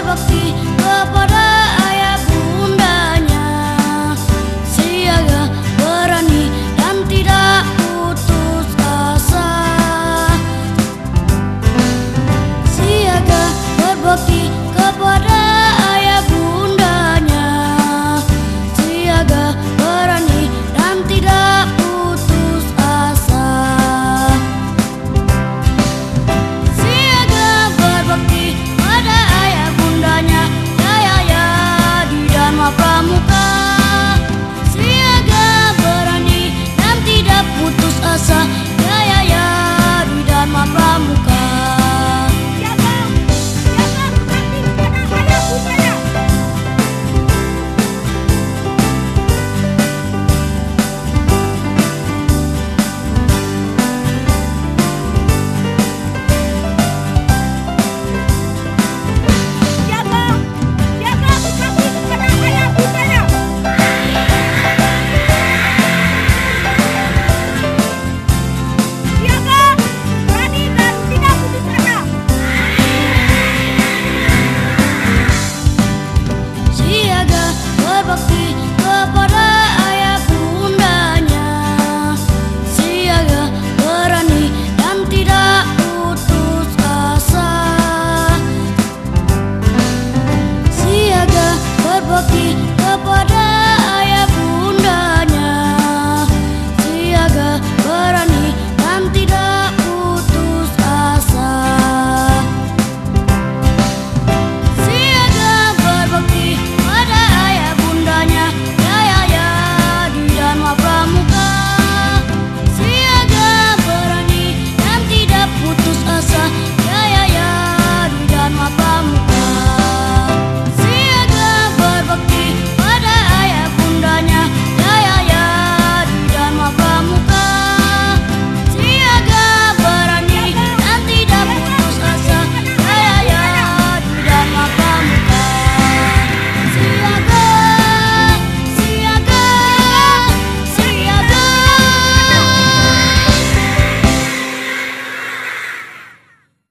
sebab kepada